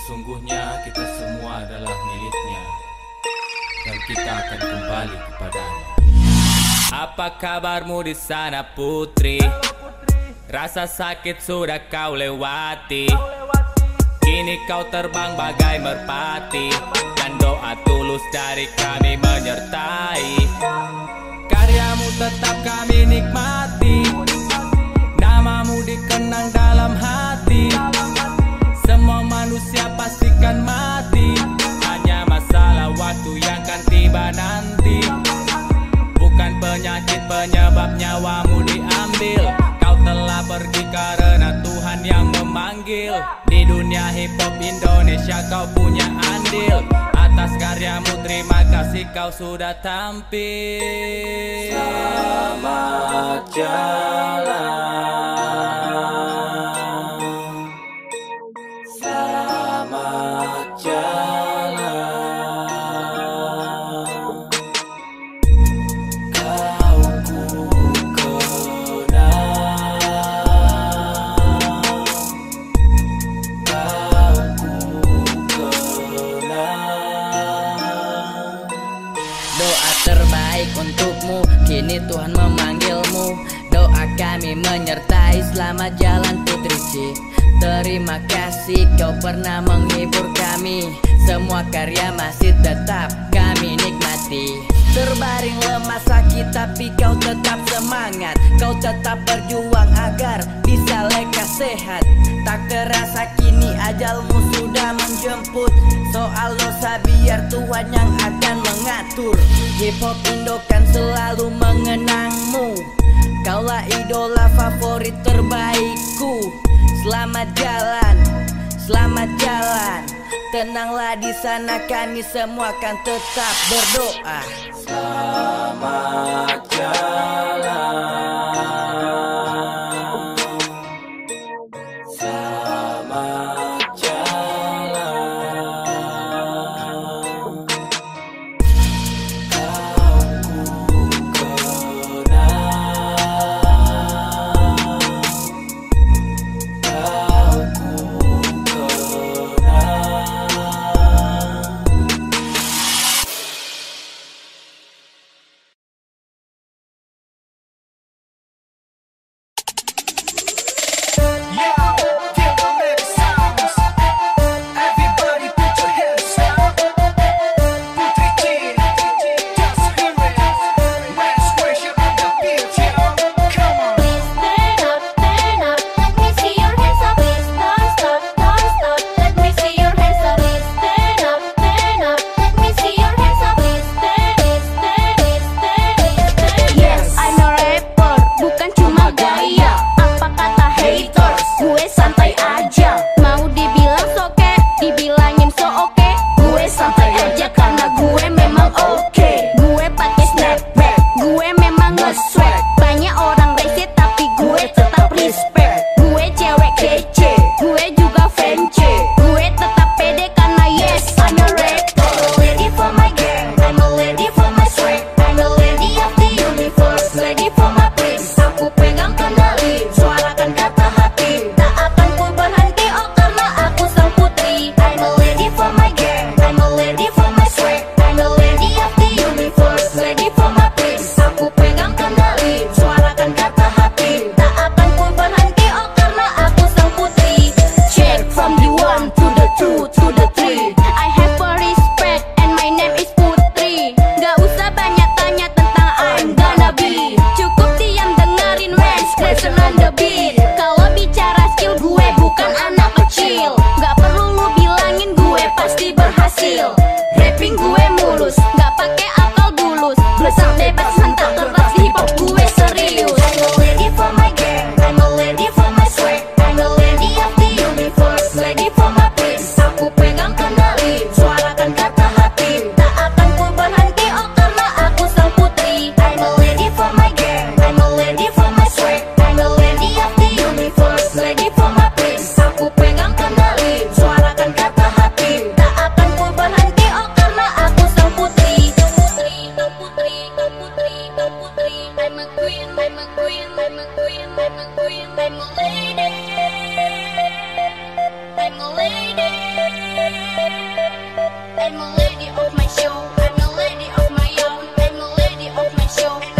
Sesungguhnya kita semua adalah miliknya Dan kita akan kembali kepadanya. Apa kabarmu di sana putri? Rasa sakit sudah kau lewati. Kini kau terbang bagai merpati Dan doa tulus dari kami menyertai. Karyamu tetap kami nikmati. Namamu dikenang dan manusia pastikan mati. Hanya masalah waktu yang akan tiba nanti. Bukan penyakit penyebab nyawamu diambil. Kau telah pergi karena Tuhan yang memanggil. Di dunia hip hop Indonesia kau punya andil. Atas karyamu terima kasih kau sudah tampil. Selamat jalan. ini Tuhan memanggilmu. Doa kami menyertai. Selama jalan putri C. Terima kasih kau pernah menghibur kami. Semua karya masih tetap kami nikmati. Terbaring lemah sakit tapi kau tetap semangat. Kau tetap berjuang agar bisa lekas sehat. Tak terasa kini ajal musuh sudah menjemput. Soal dosa biar Tuhan yang akan mengatur. Hip-hop Indo kan selalu mengenangmu. Kaulah idola favorit terbaikku. Selamat jalan, selamat jalan. Tenanglah di sana kami semua akan tetap berdoa. Selamat jalan. I Demand a beat I'm a lady. I'm a lady of my show. I'm a lady of my own. I'm a lady of my show.